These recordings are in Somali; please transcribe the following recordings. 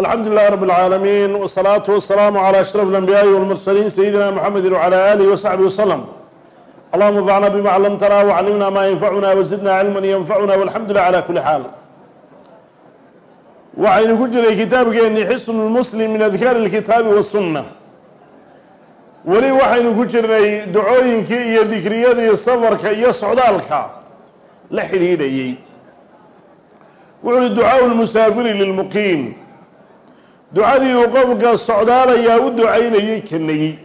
alxamdu lilahi rab اlcaalamiin wsalaatu wasalaamu calى ashraf اlanbiyaaءi wاlmursaliin sayidina mxamedi wcalى alihi wasaxbi waslm allahuma anfacna bima clamtana wcallimna ma yanfacuna wzidna cilma yanfacuna walxamdu lilah cala kuli xaal waxaynu ku jiray kitaabkeeni xisn muslim min adkaari اlkitaabi wasunna weli waxaynu ku jirnay ducooyinkii iyo dikriyadii safarka iyo socdaalka la xidhiidhayey wuxu uhi ducaau lmusaafiri lilmuqiim ducadii uu qofka socdaalayaa u ducaynayey kanagi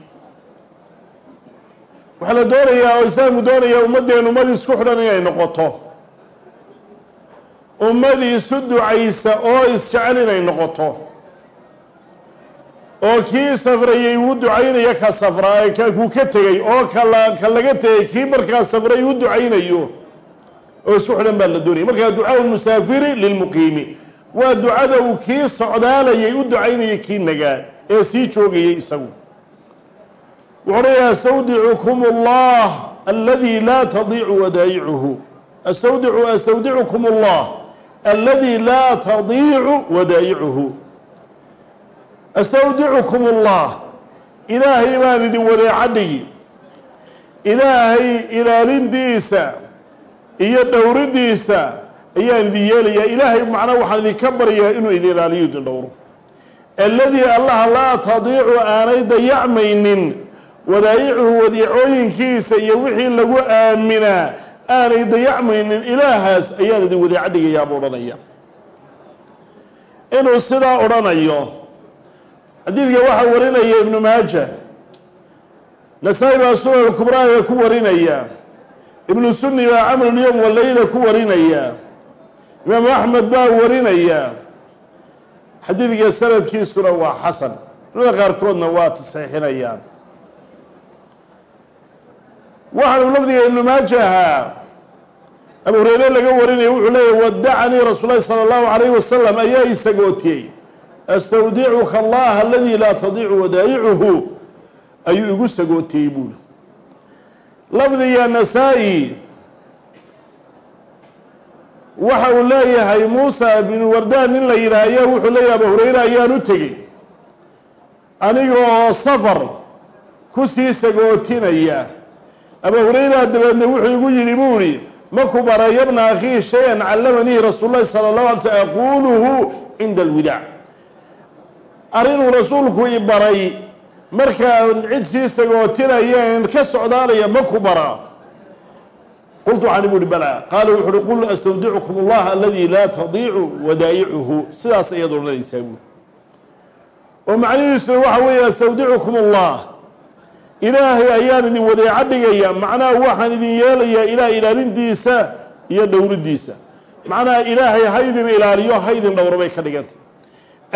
waxaa la doonayaa oo islaamku doonayaa ummaddeen ummad isku xidhan inay noqoto. Ummad isu ducaysa oo isjecel inay noqoto. Oo kii safrayey uu ducaynaya ka safra ka kuu ka tegey oo kala ka laga tegey kii markaa safray u ducaynayo oo isku xidhan baa la doonaya. Markaa ducaau lmusaafiri lilmuqiimi waa ducada uu kii socdaalayay u ducaynayay kii nagaa ee sii joogayay isagu. Wuxuu leeyahay astawdicukum allah aladi laa tadiicu wadaa'icuhu. Astawdicu astawdicukum allah aladi laa tadiicu wadaa'icuhu. Astawdicukum allah ilaahay baan idin wadeeca dhigi ilaahay ilaalintiisa iyo dhowridiisa ayaan idin yeelayaa ilaahay macnaa waxaan idinka baryaa inuu idin ilaaliyo idin dhowro alladii allaha laa tadiicu aanay dayacmaynin wadaa'icuhu wadiicooyinkiisa iyo wixii lagu aaminaa aanay dayacmaynin ilaahaas ayaan idin wadeeco dhigayaa buu odhanaya inuu sidaa odhanayo xadiidka waxaa warinaya ibnu maaja nasaa-i baa sunan kubraaga ku warinaya ibnu sunni baa camalulyowm waleyla ku warinaya imaamu axmed baa warinaya. Xadiidka sanadkiisuna waa xasan. Culimada qaarkoodna waa tasxiixinayaan waxaanu lafdiga ibnu maajaha abu hureyre laga warinaya wuxuu leeyahy wadacanii rasuul lahi sala allahu alayh wasalam ayaa isagootiyey. Astawdicuka allah aladi laa tadiicu wadaa'icuhu ayuu igu sagootiyey buuli lafdiga nasaa-i waxa uu leeyahay muusa binu wardaan nin la yidhaah ayaa wuxuu leeyahay abu hureyre ayaan u tegey. Aniga oo safar ku sii sagootinaya. Abu hureyra dabeedna wuxuu igu yidhi buu ihi maku baray yabna akhii shay-an callamanii rasuul lahi sala allahu alay slm aquuluhu cinda alwidaac arrinuu rasuulku i baray markaan cid sii sagootinayeen ka socdaanaya maku bara qultu waxaan ibu uhi balaa. Qaala wuxu uhi qul astawdicukum allah aladi laa tadiicu wadaa'icuhu. Sidaas ayaad odhanaysaa buuri oo macnihiisuna waxa weeye astawdicukum allah ilaahay ayaan idin wadeeco dhigaya macnaha waxaan idin yeelayaa ilaah ilaalintiisa iyo dhowridiisa. Macnaha ilaahay ha idin ilaaliyo ha idin dhowro bay ka dhigantay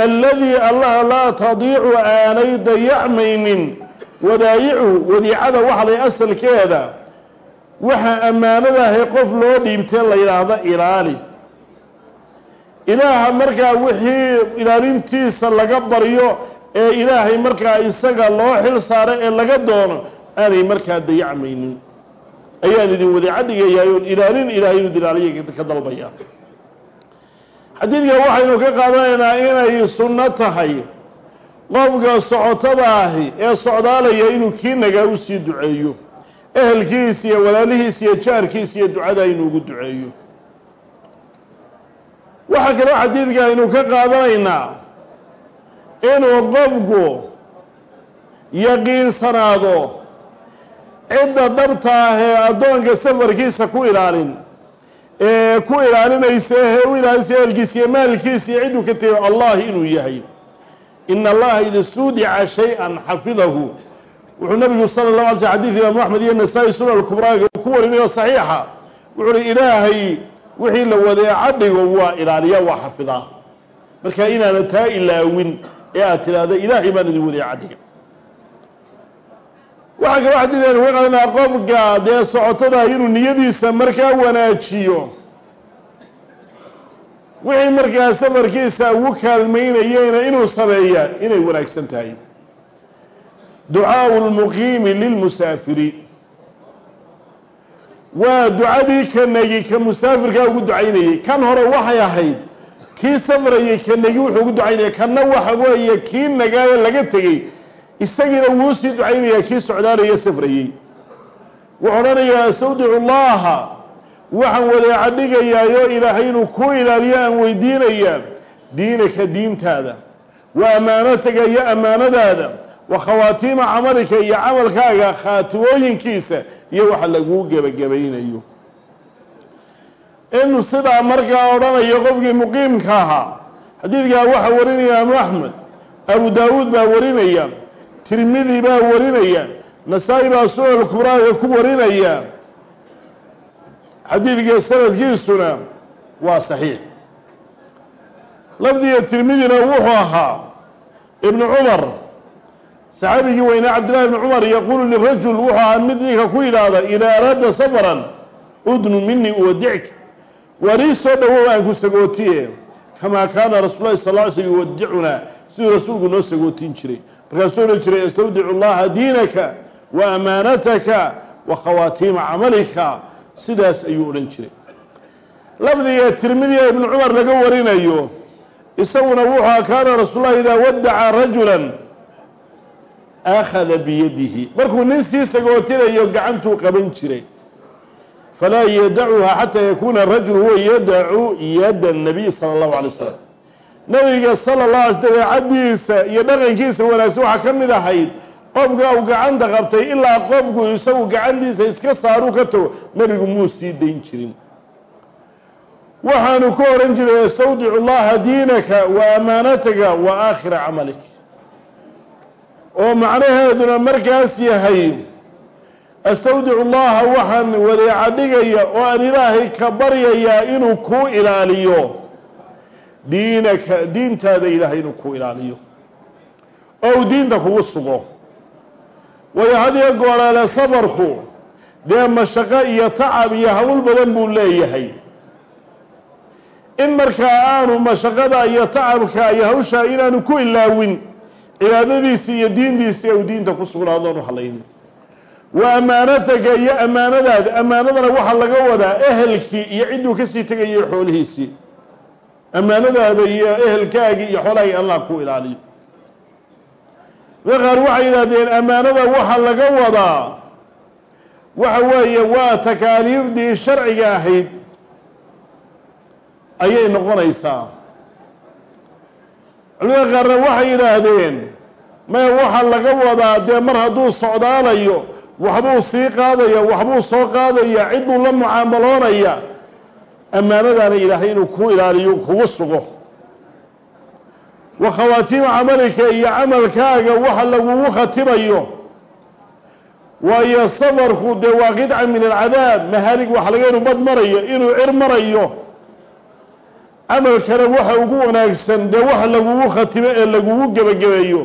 alladii allaha laa tadiicu aanay dayacmaynin wadaayicu wadiicada waxa lay asalkeeda waxa ammaanadahay qof loo dhiibtee la yidhaahda ilaali ilaaha markaa wixii ilaalintiisa laga baryo ee ilaahay markaa isaga loo xil saaro ee laga doono aanay markaa dayacmaynin. Ayaan idin wadeeco dhigayaa oon ilaalin ilaahay inu ilaaliya ka dalbaya. Xadiidkan waxaynu ka qaadanaynaa inay sunno tahay. Qofka socotada ahi ee socdaalaya inuu kii nagaa u sii duceeyo ehelkiis iyo walaalihiis iyo jaarkiis iyo ducada inuu ugu duceeyo. Waxaa kaloo xadiidka aynu ka qaadanaynaa inuu qofku yaqiinsanaado cidda dhabta ah ee addoonka safarkiisa ku ilaalin ee ku ilaalinaysa ee u ilaalinaysa ehelkiisa iyo maalkiisa iyo cidduu ka tegay allah inuu yahay. Ina allaha ida stuudica shay-an xafidahu wuxuu nabigu sala llahu alay sl xadiid imaamu axmed iyo nasaa-i sunan kubraaga ku warinayo saxiixa. Wuxuu uhi ilaahay wixii la wadeeco dhigo waa ilaaliya waa xafidaa marka inaana taa ilaawin ee aad tidhaahdo ilaahay baan idin wadeeco dhiga waxaa kaloo xadiidaynu ka qaadanaa qofka dee socotada inuu niyadiisa markaa wanaajiyo. Wixii markaa safarkiisa ugu kaalmaynayeyna inuu sameeyaa inay wanaagsan tahay ducaau lmuqiimi lilmusaafiri. Waa ducadii ka negi ka musaafirkaa ugu ducaynayey kan hore waxay ahayd kii safrayay ka negi wuxuu ugu ducaynaya kanna waxa weeye kii nagaayo laga tegey. Isagiina wuu sii ducaynayaa kii socdaalaya safrayey wuxuu odhanayaa astawdicu llaha waxaan wadeeca dhigayaayo ilaahay inuu ku ilaaliyo aan weydiinayaa diinaka diintaada. Wa ammaanataga iyo ammaanadaada wa khawaatiima camalika iyo camalkaaga khaatimooyinkiisa iyo waxa laguu gebagabaynayo. Inuu sidaa markaa odhanayo qofkii muqiimka ahaa xadiidkaa waxaa warinaya imaamu axmed abu daawuud baa warinaya tirmidi baa warinaya nasaa-i baa sunan kubraaga ku warinaya. Xadiidka sanadkiisuna waa saxiix. Lafdiga tirmidina wuxuu ahaa ibnu cumar saxaabigii weynaa cabdillahi ibni cumar yaquulu lirajul wuxuu ahaa mid ninka ku yidhaahda idaa araada safaran udnu minii uwadicka waar ii soo dhowow aan ku sagootiye kamaa kaana rasul lahi sal ly slm yuwadicunaa siduu rasuulku noo sagootin jiray. Markaasuu odhan jiray astawdicu llaha diinaka wa amaanataka wa khawaatiima camalika. Sidaas ayuu odhan jiray. Lafdiga tirmidiga ibnu cumar laga warinayo isaguna wuxua kaana rasuulullahi idaa wadaca rajulan akhada biyadihi markuu nin sii sagootinayo gacantuu qaban jiray falaa yadacuha xataa yakuuna rajul huwa yadacu yada nabiy sala allahu alay wasalam nabiga sala la alay dabeecadiisa iyo dhaqankiisa wanaagsan waxaa ka mid ahayd qofka uu gacanta qabtay ilaa qofku isagu gacantiisa iska saaruu ka tago nebigu muu sii dayn jirin waxaanu ku odhan jiray astawdicu llaha diinaka wa amaanataka wa aakhira camalik oo macnaheeduna markaas yahay astawdicu llaha waxaan wadeeca dhigaya oo aan ilaahay ka baryayaa inuu kuu ilaaliyo. Diinaka diintaada ilaahay inuu kuu ilaaliyo. Oo uu diinta kugu sugo. Waayo hadiyo gooleele safarku dee mashaqo iyo tacab iyo hawl badan buu leeyahay. In markaa aanu mashaqada iyo tacabka iyo hawshaa inaanu ku ilaawin cibaadadiisii iyo diintiisii uu diinta ku sugnaadoonu halaynin. Wa ammaanataga iyo ammaanadaada ammaanadana waxaa laga wadaa ehelkii iyo cidduu ka sii tegayay xoolihiisii. Ammaanadaada iyo ehelkaagii iyo xoolahaagii allah ku ilaaliyo. Qaar waxay yidhahdeen ammaanada waxaa laga wadaa waxa weeye waa takaaliifdii sharciga ahayd ayay noqonaysaa culimada qaarna waxay yidhaahdeen maya waxaa laga wadaa dee mar hadduu socdaalayo waxbuu sii qaadaya waxbuu soo qaadaya cid buu la mucaamaloonaya. Ammaanadaana ilaahay inuu ku ilaaliyo kugu sugo. Wa khawaatiima camalika iyo camalkaaga waxa lagugu khatimayo. Waayo safarku dee waa qidca min alcadaab mahaalig waxa laga inuu bad marayo inuu cir marayo camalkana waxa ugu wanaagsan dee wax lagugu khatimo ee lagugu gebagabeeyo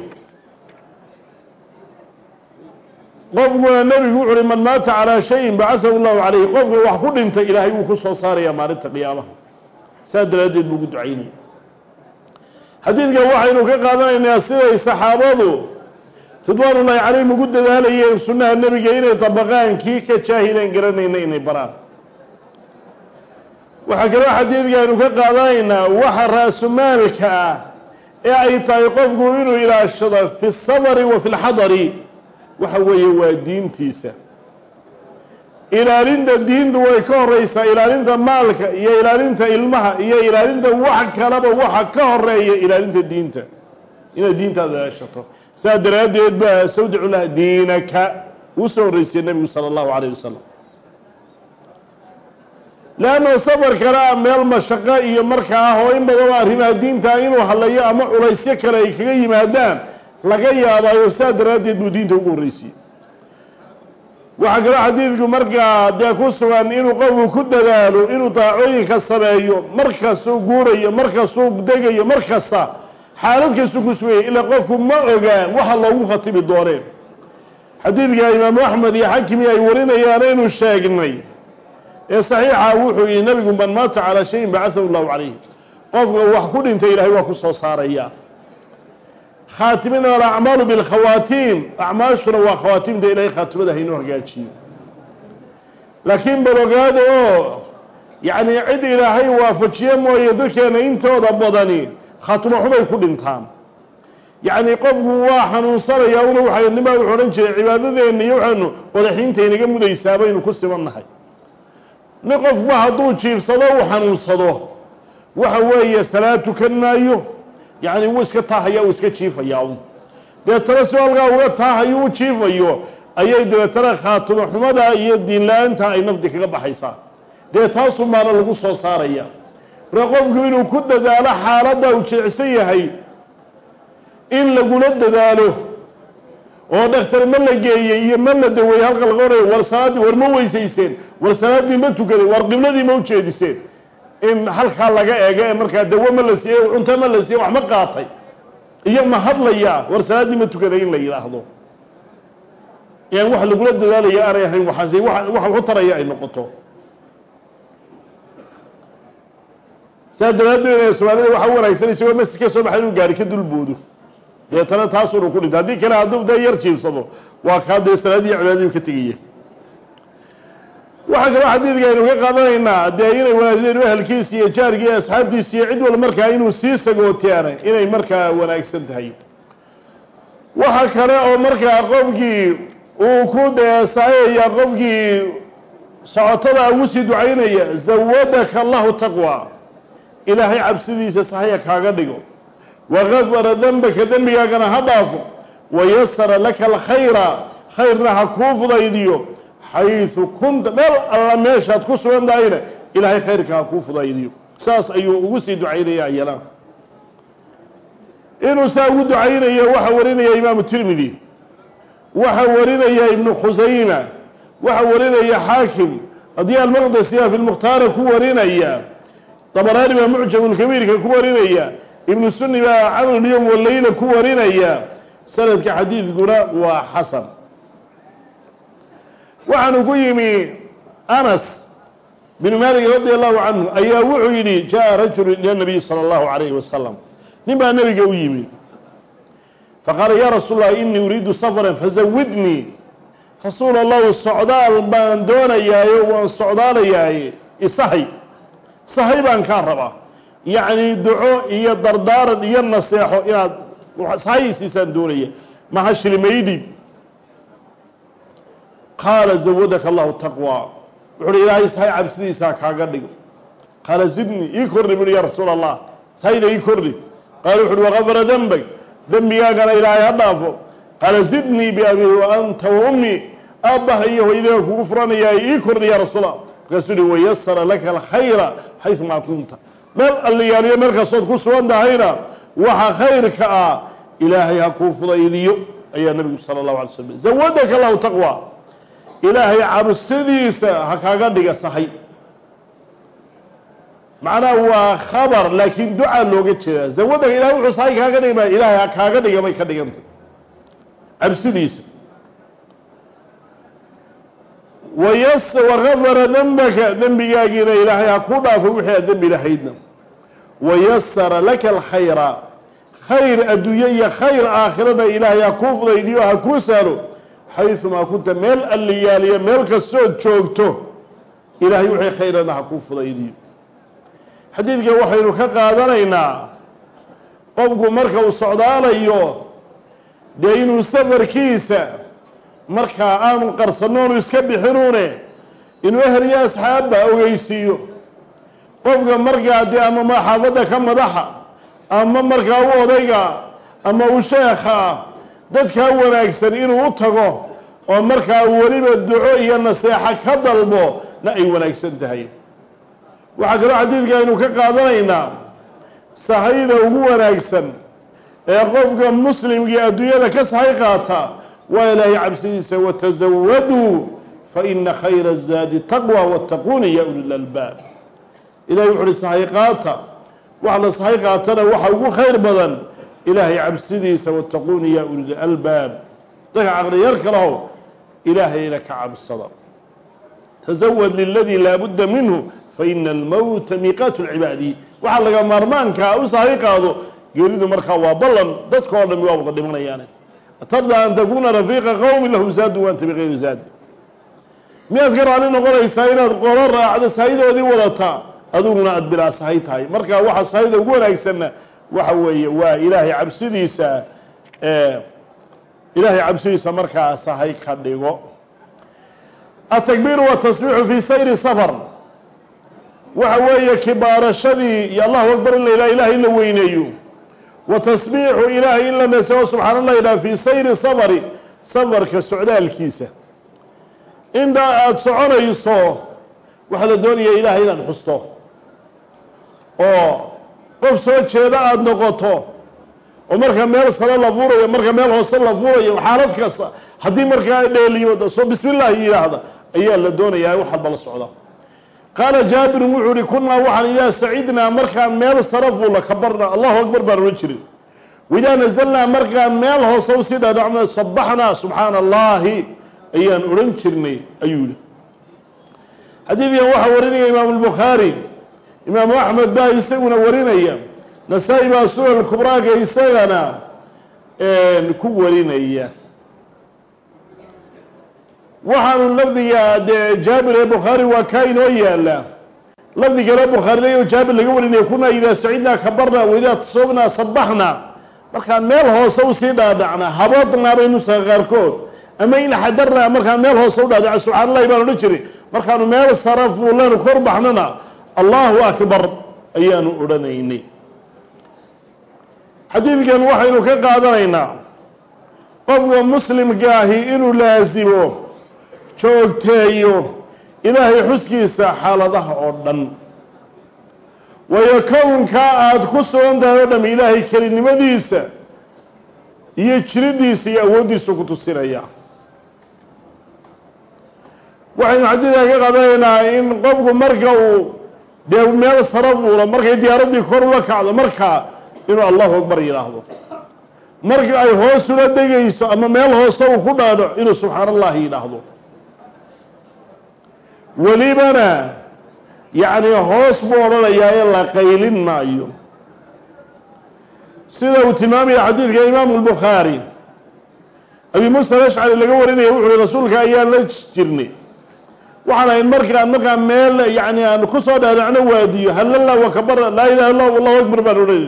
qofkuna nebigu wuxu uhi man maata calaa shayin bacahahu llahu calayhi. Qofka wax ku dhintay ilaahay wuu ku soo saaraya maalinta qiyaamaha. Saas daraaddeed buu ugu ducaynaya. Xadiidkan waxaynu ka qaadanaynaa siday saxaabadu ridwaanullaahi calayhim ugu dadaalayeen sunnaha nebiga inay dabaqaan kii ka jaahileen garanayna inay baraan waxaa kaloo xadiidkaaynu ka qaadanaynaa waxa raasumaalka ah ee ay tahay qofku inuu ilaashado fi safari wa fi lxadari. Waxa weeye waa diintiisa. Ilaalinta diintu way ka horeysaa ilaalinta maalka iyo ilaalinta ilmaha iyo ilaalinta wax kalaba waxa ka horreeya ilaalinta diinta. Inaad diintaada ilaashato saa daraaddeed baa sawdicu lah diinaka uu soo horreysiyey nebigu sala allahu calayh wasalam leanno safar kale a meel mashaqo iyo markaa ah oo in badanoo arrimaha diinta inuu hadlayo ama culaysyo kale ay kaga yimaadaan laga yaabaayo saa daraaddeed buu diinta ugu horreysiyey waxaa kaloo xadiidku markaa dee ku sugan inuu qofku ku dadaalo inuu daacooyinka sameeyo markastuu guurayo markastuu degayo mar kasta xaalad kastuu ku sugaya ilaa qofku ma ogaa waxa loogu khatibi dooneen xadiidka imaamu axmed iyo xakimi ay warinayaan aynu sheegnay ee saxiixa wuxuu yihi nabigu man maata calaa shayin bacahahu llahu calayh qofka wax ku dhintay ilahay waa ku soo saaraya. Khaatimina alacmaalu bilkhawaatiim acmaashuna waa khawaatimta ilahay khaatimada haynoo hagaajiyo. Laakiin bal ogaada oo yacnii cid ilaahay waafajiye mooye dadkeena intooda badani khatmo xumay ku dhintaan. Yacnii qofku waa xanuunsanayaa una waxa nimaa wuxuu odhan jiray cibaadadeenna iyo waxaanu wadaxiinta inaga mudaysaa baynu ku sibannahay nin qofba hadduu jiifsado uu xanuunsado. Waxa weeye salaad tukan maayo yacni wuu iska taahaya uu iska jiifayaa. Un deetana si halkaa uga taahayo u jiifayo. Ayay dabeetana khaatumo xumada iyo diin la'aanta ay nafdi kaga baxaysaa. Dee taasun baana lagu soo saaraya. Marka qofku inuu ku dadaalo xaaladda uu jilicsan yahay in lagula dadaalo oo dhakhtar ma la geeyey iyo ma la daweeyey halka laga odhaya war salaaddii war ma weysayseen war salaaddii ma tukaday war qibladii ma ujeediseen in halkaa laga eego ee markaa dawo ma la siiyey cunto ma la siiyey wax ma qaatay. Iyo ma hadlayaa war salaaddii ma tukaday in la yidhaahdo. Yaan wax lagula dadaalaya aanay ahayn waxaas wax waxu taraya ay noqoto. Saa daraaddeed soomaalida waxaa u wanaagsan isagoo masjid ka soo baxa inuu gaari ka dulboodo deetana taasunu ku dhinta haddii kale hadduu dee yar jiibsado waa kaa dee salaadiiyo cibaadadiiba ka tegaya waxaa kaloo xadiidka aynu ka qaadanaynaa dee inay wanaagsan inu ahalkiisi iyo jaarki iyo iyo cid walba markaa inuu sii sagooteana inay markaa wanaagsan tahay. Waxa kale oo markaa qofkii uu ku deesaayaya qofkii socotada ugu sii ducaynaya zawadaka allahu taqwa. Ilaahay cabsidiisa sahaya kaaga dhigo wagafara dembaka dembigaagana ha dhaafo wayasara laka alkhayra khayrna ha kuu fudaydiyo xaysu kunta meel alla meeshaad ku sugan tahayna ilaahay khayrka ha kuu fudaydiyo saas ayuu ugu sii ducaynaya ayana inuu saa ugu ducaynayo waxaa warinaya imaamu tirmidi waxaa warinaya ibnu khusayma waxaa warinaya xaakim adiya almaqdesiya fi lmukhtaara ku warinaya dabaraani baa mucjamulkabiirka ku warinaya ibnu sunni baa camalyom waleyla ku warinaya. Sanadka xadiidkuna waa xasan. Waxaanu ku yimi anas binu maalik radi allahu canhu ayaa wuxuu yidhi jaa rajulu ila nabiy sala allahu alayhi wasalam nin baa nabiga u yimi. Faqaala ya rasuul allah inii uriidu safran fazawidnii rasuul allahu socdaal baan doonayaayo waan socdaalayaaye isahay sahay. Baan kaa rabaa yacni duco iyo dardaaran iyo naseexo inaad sahaysiisaan doonaya. Maha shilimaydhiib qaala zawadaka allahu taqwa. Wuxu uhi ilaahay sahay cabsidiisaa kaaga dhigo. Qaala zidnii ii kordhi buuhi ya rasuul allah sahayda ii kordhi qaala wuxu uhi wagafara dembag dembigaagana ilaahay ha dhaafo. Qaala zidnii biabii wa anta wa ummii aabbaha iyo hoydaga kugu furanayaa ii kordhi ya rasuulallah. Markaasuu uhi wayasara laka alkhayra xayumaa kunta meel alliyaaliyo meel kastood ku sugan tahayna waxa khayrka ah ilaahay ha kuu fudaydiyo ayaa nabigu sala allahu alay slam zawadaka allahu taqwa. Ilaahay cabsidiisa ha kaaga dhiga sahay macnaha waa khabar laakiin ducaa looga jeedaa. Zawadaka ilahay wuxuu sahay kaaga dhigma ilaahay ha kaaga dhiga bay ka dhigantay cabsidiisa wayas wagafara dembaka dembigaagiina ilaahay ha ku dhaafo wixii aad dembi lahaydna wayasara laka alkhayra khayr adduunye iyo khayr aakhirana ilaahay ha kuu fudaydiyo ha kuu sahlo xayumaa kunta meel alliyaaliyo meel kastood joogto ilaahay wixii khayrana ha kuu fudaydiyo xadiidka waxaynu ka qaadanaynaa qofku marka uu socdaalayo dee inuu safarkiisa markaa aanu qarsanoonu iska bixinuune inuu ehel iyo asxaabba ogeysiiyo qofka markaa dee ama maxaafadda ka madaxa ama markaa u odayga ama u sheekha dadkaa wanaagsan inuu u tago oo markaa weliba duco iyo naseexo ka dalbo na ay wanaagsan tahay. Waxaa kaloo xadiidka aynu ka qaadanaynaa sahayda ugu wanaagsan ee qofka muslimkii adduunyada ka sahay qaata waa ilaahay cabsidiisa watazawaduu faina khayra zaadi taqwa wattaquuni ya uli lalbaab ilahay wuxu uhi sahay wax la sahay waxa ugu khayr badan ilaahay cabsidiisa wattaquuni ya uli lalbaab dadka caqliyarka lahow ilaahayna ka cabsada tazawad liladii laa budda minhu faina almowta miiqaatu lcibaadi waxaa laga maarmaankaa u sahay qaado markaa waa ballan dadka oo dhami waa wada dhimanayaane. Atarda an takuuna rafiiqa qowmi lahum zaadu wa anta bigayri zaadi miyaad ka raali noqonaysaa inaad qolo raacdo sahidoodii wadataa adiguna aada bilaa sahay tahay. Marka waxa sahayda ugu wanaagsanna waxa weeye waa ilaahay cabsidiisa ilaahay cabsidiisa markaa sahay ka dhigo. Atakbiiru watasbiixu fi sayri safar. Waxa weeye kibaarashadii iyo allahu akbar in la yidhaha ilahay in la weyneeyo. Wa tasbiixu ilaahay in la nasego subxaana allah yidhaha fii sayri safari safarka socdaalkiisa. Intaa aada soconayso waxaa la doonaya ilaahay inaad xusto oo qof soo jeeda aada noqoto oo marka meel sare la furayo marka meel hoose la furayo xaalad kasta haddii markaa dheeliyo soo bismi illaahi yidhaahda ayaa la doonayaa wax walba la socda. Qaala jaabirun wuxuu ihi kunnaa waxaan idaa sacidnaa markaan meel sare fuula kabarna allahu akbar baan odhan jirin. Waidaa nazalnaa markaan meel hoose u sii dhadhacno sabaxnaa subxaana allaahi ayaan odhan jirnay ayuu yihi xadiidkan waxaa warinaya imaamu albukhaari imaamu axmed baa isaguna warinaya. Nasaa-i baa sunan kubraaga isagana ku warinaya. Waxaanu lafdiga dee jaabir ee bukhaari waa kaa inoo yaalla lafdi kale bukhaari jaabir laga warinaya kunaa idaa sacidnaa kabarna waidaa tasobnaa sabaxna markaan meel hoose u sii dhaadhacna habadnaa bay qaarkood. Ama in xadarnaa markaan meel hoose u dhaadhaca subxaan allahi baan odhan jiray. Markaanu meel sara fuulanu kor baxnana allahu akbar ayaanu odhanaynay. Xadiidkan waxaynu ka qaadanaynaa qofka muslimkaahi inuu laasimo joogteeyo ilaahay xuskiisa xaaladaha oo dhan. Waayo kownkaa aada ku sugan tahay oo dham ilaahay kelinimadiisa iyo jiridiisa iyo awooddiisa ku tusinaya waxaynu xadiidkan ka qaadanaynaa in qofku marka uu dee meel sara fuulo markay diyaaraddii kor ula kacdo markaa inuu allahu akbar yidhaahdo marka ay hoos ula degayso ama meel hoose uu ku dhaadho inuu subxaan allahi yidhaahdo welibana yacni hoos buu odhanayaa ee la qaylin maayo. Sida uu tilmaamaya xadiidka imaamu lbukhaari abi muusa alashcari laga warinaya wuxu uhi rasuulka ayaan la jirnay waxaan ahayn markaan markaan meel yani aan ku soo dhaadhacno waadiyo halala wakabara laa ilaha illah allahu akbar baan odhanay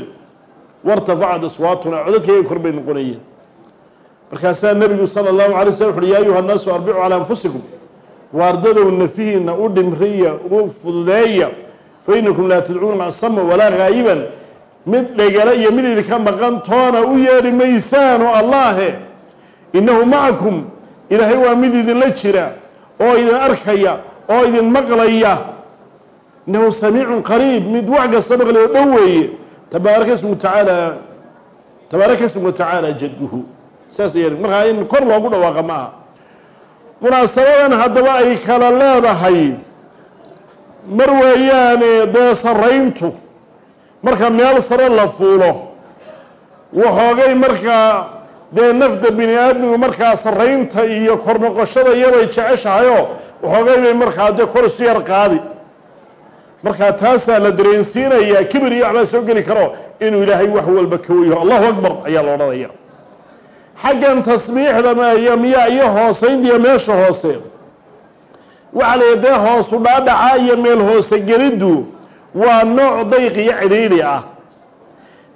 wartafacad aswaatuna codadkayga kor bay noqonayeen. Markaasaa nebigu sala allahu alay slam wuxu uhi ya ayuha annaasu arbicu calaa anfusikum waardadow nafihiina u dhimriya u fududeeya fa inakum laa tadcuuna asama walaa gaayiban mid dhegala iyo mid idinka maqan toona u yeedhi maysaan oo allaahe innahu macakum ilaahay waa mid idinla jira oo idin arkaya oo idin maqlaya. Innahu samiicun qariib mid wax kasta maqlay oo dhow weeye. Tabaaraka ismu tacaala tabaaraka ismu tacaala jadduhu. Saas ay markaa in kor loogu dhawaaqa ma aha. Munaasabadan haddaba ay kala leedahay. Mar weeyaane dee sarayntu marka meel sare la fuulo waxoogay markaa dee nafda bini aadmigu markaa saraynta iyo kor noqoshada iyabay jeceshahayoo waxoogay bay markaa dee kor isu yar qaadi. Markaa taasaa la dareensiinayaa kibir iyo waxbaa soo geli karo inuu ilaahay wax walba ka weyho allahu akbar ayaa la odhanaya xaggan tasbiixda maya miyaa iyo hoosayntiiyo meesha hoose. Waxaa la dee hoosu dhaadhaca iyo meel hoose geliddu waa nooc dayq iyo cidhiidhi ah.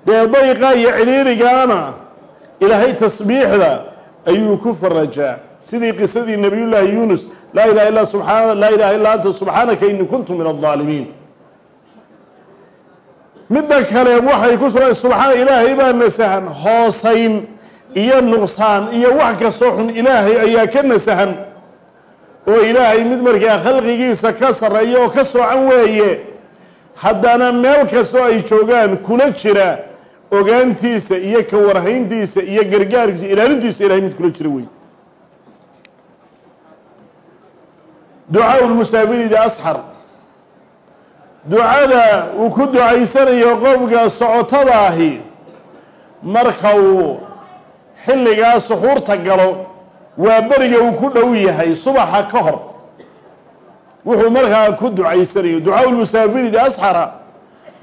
Dee dayqa iyo cidhiidhigaana ilaahay tasbiixda ayuu ku farajaa. Sidii qisadii nabiyullaahi yuunus laa ilaha illa subxaana laa ilaha illa anta subxaanaka ini kuntu min aldaalimiin midda kale waxay ku sugan subxaana ilaahay baa nasahan hoosayn iyo nuqsaan iyo wax kastoo xun ilaahay ayaa ka nasahan. Oo ilaahay mid markaa khalqigiisa ka sarreeya oo ka soocan weeye haddana meel kastoo ay joogaan kula jira ogaantiisa iyo ka warhayntiisa iyo gargaarkiisa ilaalintiisa ilahay mid kula jira wey ducaa lmusaafiridi asxar. Ducada uu ku ducaysanayo qofka socotada ahi marka uu xilligaa suxuurta galo waa beriga uu ku dhow yahay subaxa ka hor. Wuxuu markaa ku ducaysanayo. Ducaa lmusaafiridi asxara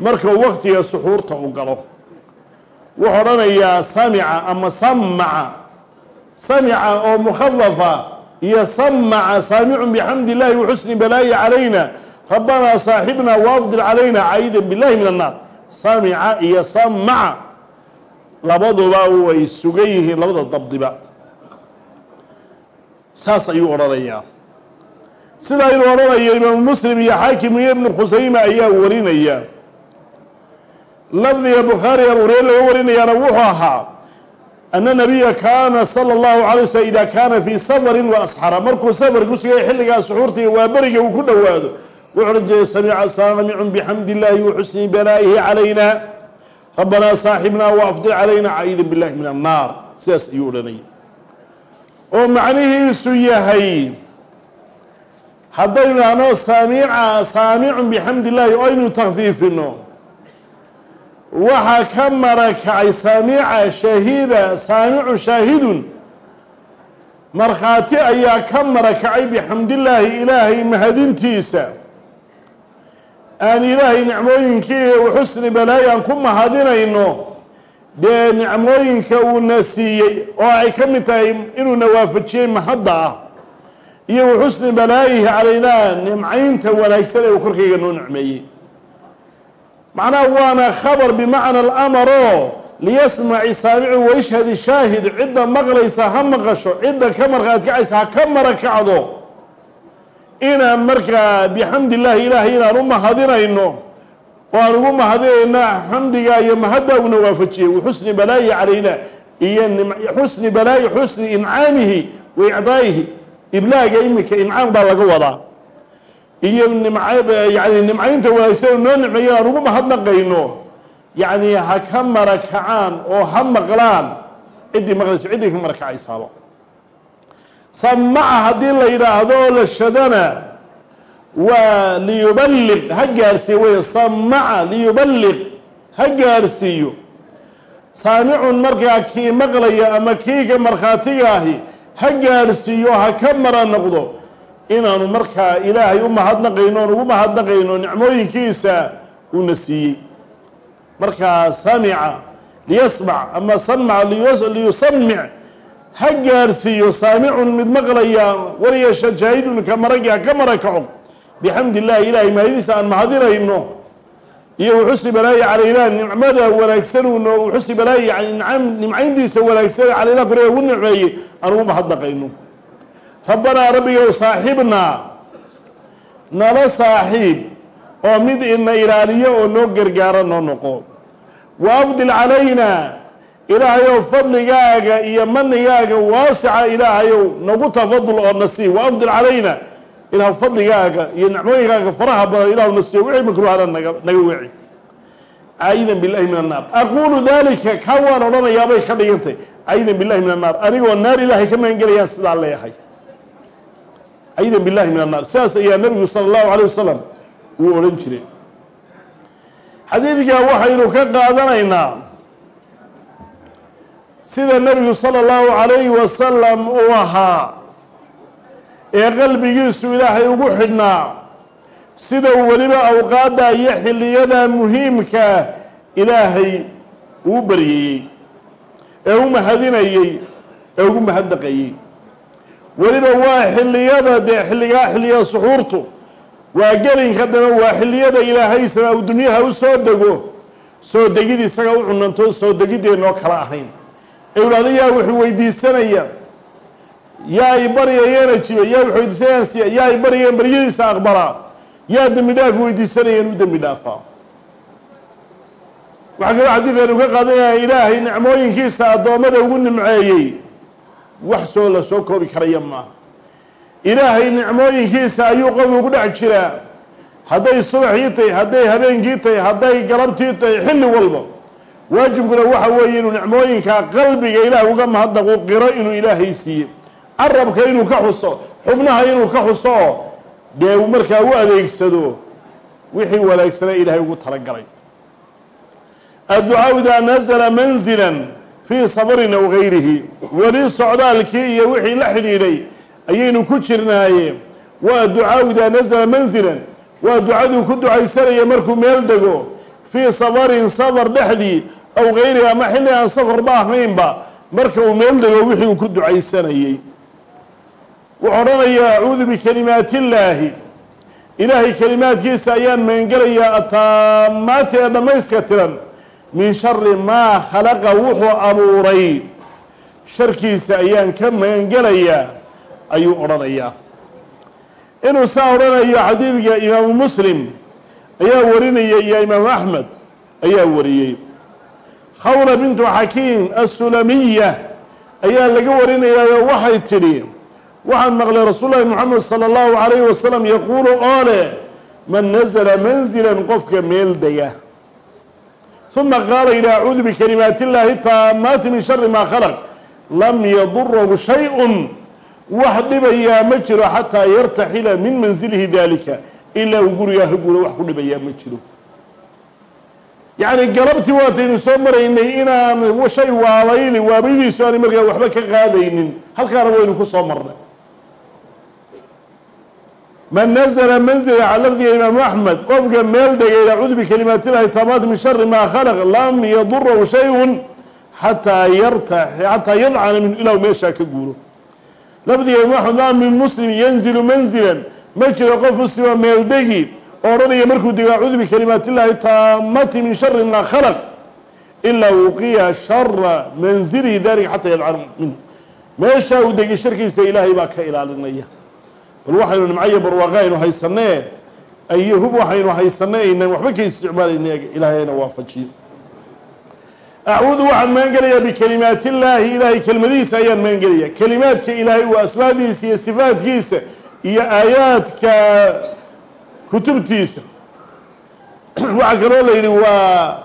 marka uu waktiga suxuurta u galo wuxuu odhanayaa samica ama samaca samica oo mukhafafa iyo samaca saamicun bixamdi illahi waxusni balaayi calayna. Rabbanaa saaxibna waafdil calayna caidan billahi min annaar samica iyo samaca labaduba way sugan yihiin labada dabdiba. Saas ayuu odhanayaa. Sidaa inuu odhanayo imaamu muslim iyo xaakim iyo ibnu khusayma ayaa lafdiga bukhaari abu hureyre laga warinayaana wuxuu ahaa ana nabiya kaana sala allahu alay waslm ida kaana fii safarin wa asxara. Markuu safar ku sugay xilligaa suxuurta waa beriga uu ku dhowaado. Wuxuu odhan jiray samica saamicun bixamdi illaahi wa xusni balaa'ihi calayna. Rabbanaa saaxibna wa afdil calayna caidan billahi min annaar. Sidaas ayuu odhanayay. Oo macnihiisu yahay haddaynu idhaahno saamica saamicun bixamdi illaahi oo aynu takfiifino waxaa ka marakacay saamica shahiida saamicun shaahidun. Markhaati ayaa ka marakacay bixamdillaahi ilaahay mahadintiisa. Aan ilaahay nicmooyinkii u xusni balaayi aan ku mahadinayno dee nicmooyinka uuna siiyey oo ay ka mid tahay inuuna waafajiyey mahadda ah iyo wa xusni balaayihi calaynaa nimcaynta wanaagsan ee uu korkayga noo nicmeeyey macnaha waana khabar bimacna alamaro liyasmaci saamicu wayashhadi shaahid cidda maqlaysa ha maqasho cidda ka markhaad kacaysa ha ka marakacdo. Inaan markaa bixamdi illaahi ilaahay inaan u mahadinayno oo aan ugu mahadinayna xamdiga iyo mahadda una waafajiyey waxusni balaayi calayna iyo xusni balaayi xusni incaamihi wa icdaa'ihi iblaaga iminka incaam baa laga wadaa iyo nimyani nimcaynta wanaagsan noo nicmeeyo aan ugu mahadnaqayno. Yacni ha ka marakacaan oo ha maqlaan ciddii maqlayso ciddii ka marakacaysaaba samaca haddii la yidhaahdo oo la shadana waa liyuballiq ha gaarhsiiyo wey samaca liyuballiq ha gaarhsiiyo saamicun markaa kii maqlaya ama kiiga markhaatiga ahi ha gaadhsiiyo ha ka mara noqdo inaanu markaa ilaahay u mahadnaqayno oon ugu mahadnaqayno nicmooyinkiisa uuna siiyey. Markaa samica liyasmac ama samac liyusamic ha gaadhsiiyo saamicun mid maqlaya wariyasha shaahidun ka maragi ha ka marakaco bixamdi illahi ilahay mahadiisa aan mahadinayno iyo wuxusi balaayi calaynaa nicmada wanaagsanuuna wuxusi balaayi nimcayntiisa wanaagsan calaynaa kore ugu nicmeeyey aan ugu mahadnaqayno rabbanaa rabbigow saaxibnaa nala saaxiib oo mid ina ilaaliyo oo noo gargaaro noo noqo. Wa afdil calaynaa ilaahayow fadligaaga iyo manigaaga waasica ilaahayow nagu tafadul oo nasiib. Wa afdil calayna. Ilaah fadligaaga iyo nicmooyinkaaga faraha badan ilahu nasiiyo wixii makruuhana naga naga weci caayidan billahi min annaar aquulu dalika kaa waan odhanayaabay ka dhigantay. Caayidan billahi min annaar anigoo naar ilaahay ka magangelayaan sidaa leeyahay caayidan billahi min annaar sidaas ayaa nabigu sala allahu alayh wasalam uu odhan jiray. Xadiidkaa waxaynu ka qaadanaynaa sida nebigu sala allahu calayhi wasalam uu ahaa ee qalbigiisu ilaahay ugu xidhnaa sida uu weliba awqaadda iyo xilliyada muhiimkaa ilaahay uu baryayey ee u mahadinayey ee ugu mahadnaqayey weliba waa xilliyada dee xilligaa xilliya suxuurtu. Waa gelinka dame waa xilliyada ilaahay samaa u dunyaha u soo dego soo degid isaga u cunanto soo degideennoo kala ahayn. Ee idhahdo yaa wuxuu weydiisanaya yaa i baryayeena jiba yaa wuxuu weydiisanayaan siya yaa i baryayeen baryadiisa aqbalaa yaa dembi dhaaf weydiisanayeen u dembi dhaafaa waxaa kaloo xadiidkanu ka qaadanaya ilaahay nicmooyinkiisa addoommada ugu nimceeyey wax soo la soo koobi karaya maaha. Ilaahay nicmooyinkiisa ayuu qof ugu dhex jiraa. Hadday subaxii tahay hadday habeenkii tahay hadday galabtii tahay xilli walba. Waajibkuna waxa weeye inuu nicmooyinkaa qalbiga ilaah uga mahadnaqu qiro inuu ilaahay siiye carabka inuu ka xuso xubnaha inuu ka xuso dee markaa u adeegsado wixii wanaagsanaa ilaahay ugu talagalay. Adducaa idaa nazla manzilan fii sabrin aw gayrihi weli socdaalkii iyo wixii la xidhiidhay ayaynu ku jirnaaye waa ducaa idaa nazla manzilan waa ducaduu ku ducaysanaya markuu meel dego. Fii safarin safar dhexdii aw gayrihi ama xilli aan safarba ahaynba marka uu meel dego wixii uu ku ducaysanayey wuxuu odhanayaa acuudu bikalimaati illaahi ilaahay kelimaadkiisa ayaan magangelayaa ataamaati ee dhammayska tiran min shari maa khalaqa wuxuu abuuray. Sharkiisa ayaan ka magangelayaa ayuu odhanayaa. Inuu saa odhanayo xadiidka imaamu muslim ayaa warinaya iyo imaamu axmed ayaa wariyey. Khawla bintu xakiim assulamiya ayaa laga warinayaayo waxay tidhi waxaan maqlay rasuul lahi moxamed sala allahu calayhi wasalam yaquulu oo leh man nazla manzilan qofka meel dega uma qaala yidhi acuudu bikalimaati illaahi taamaati min shari maa khalaq lam yadurahu shay-un wax dhibayaa ma jiro xataa yartaxila min manzilihi dalika ilaa uu gurigaa ka guuro wax ku dhibayaa ma jiro yacni galabtii waataynu soo maraynay inaan shay waabayni waabaydiisu aanay markaa waxba ka qaadaynin halkaana waynu ku soo marnay man nazla manzila lafdiga imaamu axmed qofka meel degay acuudu bikalimaati illahi taamaat min shari maa khalaq lam yadurahu shayun xataa yartax xataa yadcana minhu ilaa u meeshaa ka guuro. Lafdiga imaamu axmed maa min muslim yanzilu manzilan ma jiro qof muslima meeldegi oo odhanaya markuu dego acuudu bikalimaati illahi taamati min shari maa khalaq ilaa wuqiya shara manzilihi dalika xataa yadcana minhu. Meeshaa uu degay sharkiisa ilaahay baa ka ilaalinaya bal waxaynu nimcayo barwaaqa aynu haysanee ayo hub waxaynu haysanay aynan waxba ka isticmaalayna ilaahayna waafajiyo acuudu waxaan magan gelayaa bikalimaati illaahi ilaahay kelmadihiisa ayaan magan gelaya kelimaadka ilaahay waa asmaadiisa iyo sifaadkiisa iyo aayaadka kutubtiisa. Waxaa kaloo la yidhi waa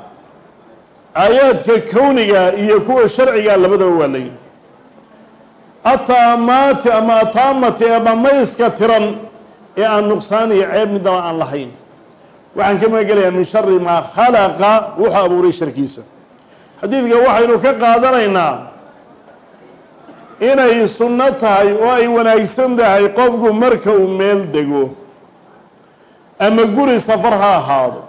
aayaadka kowniga iyo kuwa sharciga labadaba waa la yidhi ataamaati ama ataamati ee dhammayska tiran ee aan nuqsaan iyo ceeb midnaba aan lahayn waxaan ka magangelayaa min shari maa khalaqa wuxuu abuuray sharkiisa xadiidka waxaynu ka qaadanaynaa inay sunno tahay oo ay wanaagsan tahay qofku marka uu meel dego ama guri safar ha ahaado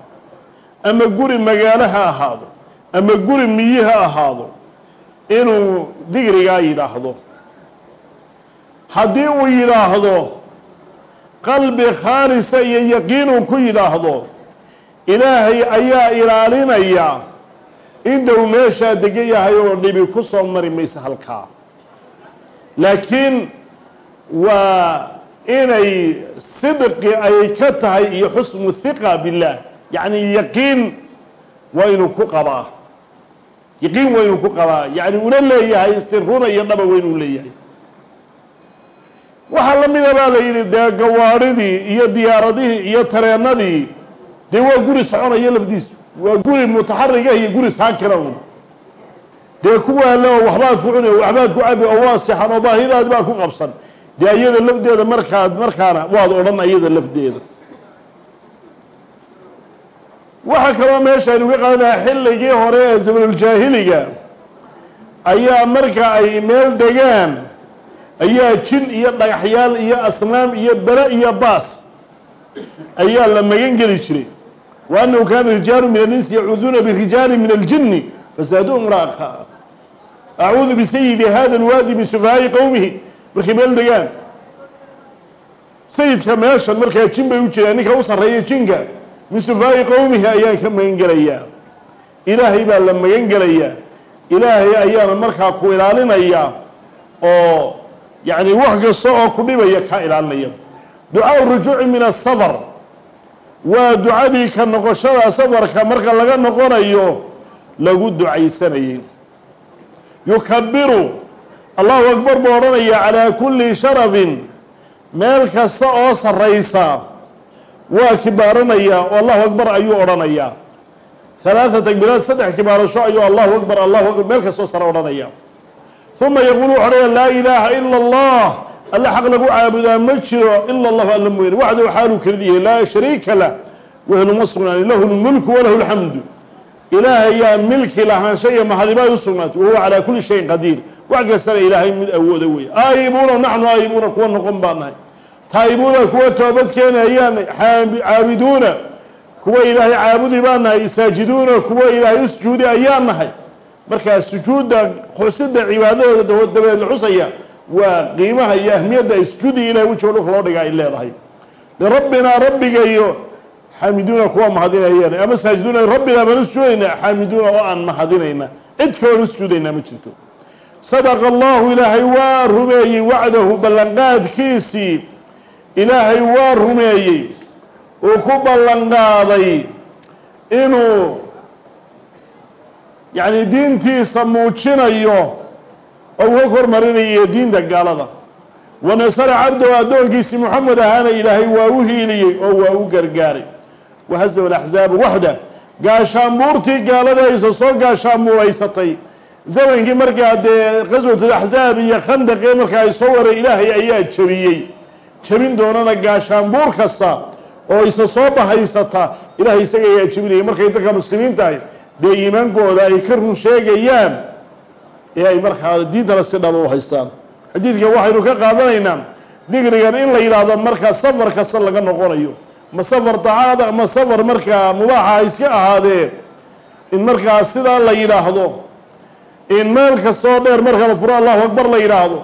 ama guri magaalo ha ahaado ama guri miyi ha ahaado inuu digrigaa yidhaahdo haddii uu yidhaahdo qalbi khaalisa iyo yaqiinuu ku yidhaahdo ilaahay ayaa ilaalinaya inta meeshaa degan yahay oo dhibi ku soo mari maysa halkaa. Laakiin waa inay sidqi ay ka tahay iyo xusnu hiqa billaah yacni yaqiin waa inuu ku qabaa. Yaqiin waa inuu ku qabaa. Yacni una leeyahay siruna iyo dhaba waa inuu leeyahay waxaa la mida baa la yidhi dee gawaadhidii iyo diyaaradihii iyo tareenadii dee waa guri soconaya lafdiisu. Waa guri mutaxariga iyo guri saakira un dee kuwaa le oo waxbaad ku cuni oo waxbaad ku cabi oo waa sexan oo baahidaadi baa ku qabsan. Dee iyada lafdeeda markaad markaana waad odhan iyada lafdeeda. Waxaa kaloo meesha aynu ka qaadanaha xilligii hore ee zamanuljaahiliga ayaa marka ay meel degaan ayaa jin iyo dhagaxyaal iyo asnaam iyo bere iyo baas ayaa la magan geli jiray. Wa annahu kaana rijaalu min alinsi yacuuduuna birijaali min aljini fasaaduhum raaqa acuudu bisayidi hada alwaadi min sufahaa'i qowmihi markay meel degaan sayidka meeshan markaa jin bay u jiraan ninka u sarreeya jinka min sufahaa'i qowmihi ayaan ka magan gelayaa ilaahay baa la magan gelayaa. Ilaahay ayaana markaa ku ilaalinaya oo yacni wax kasta oo ku dhibaya kaa ilaalinaya ducaau rujuuci min asafar waa ducadii ka noqoshada safarka marka laga noqonayo lagu ducaysanayay. Yukabiru allahu akbar buu odhanaya calaa kulli sharafin. Meel kasta oo sarraysa. Waa kibaaranaya oo allahu akbar ayuu odhanayaa. Halaata takbiiraat saddex kibaarasho ayuu allahu akbar allahu akbar meel kastoo sare odhanaya uma yaquulu wuxu odhanaya laa ilaaha ila allah alle xaq lagu caabudaa ma jiro ila allahu alla mooyane waxdahu xaaluu kelid yahay laa shariika lah. Wehluma sugnaani lahu lmulku walahu lxamdu ilaahayaa milki lahaansha iyo mahadibaa u sugnaatay. Wahuwa calaa kulli shayin qadiir. Wax kastana ilaahay mid awooda weeye aayibuuna naxnu aayibuuna kuwa noqon baa nahay. Taa'ibuuna kuwa toobad keenayaan caabiduuna kuwa ilaahay caabudi baa nahay. Saajiduuna kuwa ilaahay u sujuudi markaa sujuudda xusida cibaadadooda dabeed la xusaya waa qiimaha iyo ahmiyadda isjuudi ilahay wejiga dhulka loo dhiga ay leedahay. Lirabbinaa rabbigayo xaamiduuna kuwa mahadinayeen ama saajiduuna rabbinaa baan usujuudaynaa xaamiduuna oo aan mahadinayna. Cid kaloon usujuudaynaa ma jirto. Sadaqa allahu ilaahay waa rumeeyey wacdahu ballanqaadkiisii. Ilaahay waa rumeeyey. Uu ku ballanqaaday inuu yacni diintiisa muujinayo oo uga kormarinayo diinta gaalada. Wanasara cabdahu addoonkiisii moxamed ahaana ilaahay waa u hiiliyey oo waa u gargaaray. Wahazaba alaxzaaba waxda gaashaanbuurtii gaalada aysa soo gaashaanbuuraysatay. Zamankii markaa dee qaswatul axzaab iyo khandaqee markaa ay soo waray ilaahay ayaa jebiyey jebin doonana gaashaanbuur kasta oo isa soo bahaysata. Ilahay isaga ayaa jebinaya markay dadka muslimiin tahay dee iimaankooda ay ka run sheegayaan ee ay markaa diintana si dhaba u haystaan. Xadiidka waxaynu ka qaadanaynaa digrigan in la yidhaahdo markaa safar kasta laga noqonayo. Ma safar dacaada ma safar markaa mubaaxa iska ahaadee in markaa sidaa la yidhaahdo in meel kastoo dheer marka la furo allahu akbar la yidhaahdo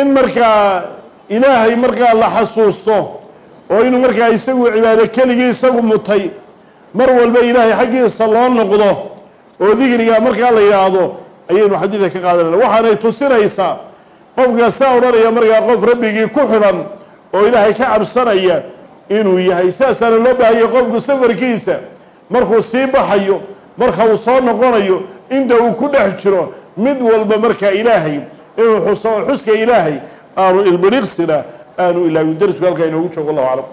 in markaa ilaahay markaa la xasuusto oo inuu markaa isagu cibaado keligii isagu mutay mar walba ilaahay xaggiisa loo noqdo oo dikriga markaa la yidhaahdo ayaynu xadiidka ka qaadanayna. Waxaanay tusinaysaa qofka saa odhanaya markaa qof rabbigii ku xidhan oo ilaahay ka cabsanaya inuu yahay. Sidaasaana loo baahaya qofku safarkiisa markuu sii baxayo marka uu soo noqonayo inta uu ku dhex jiro mid walba markaa ilaahay inuu xuso xuska ilaahay aanu ilbiriqsina aanu ilaawi darisku halkaa inoogu joogo allahu aclam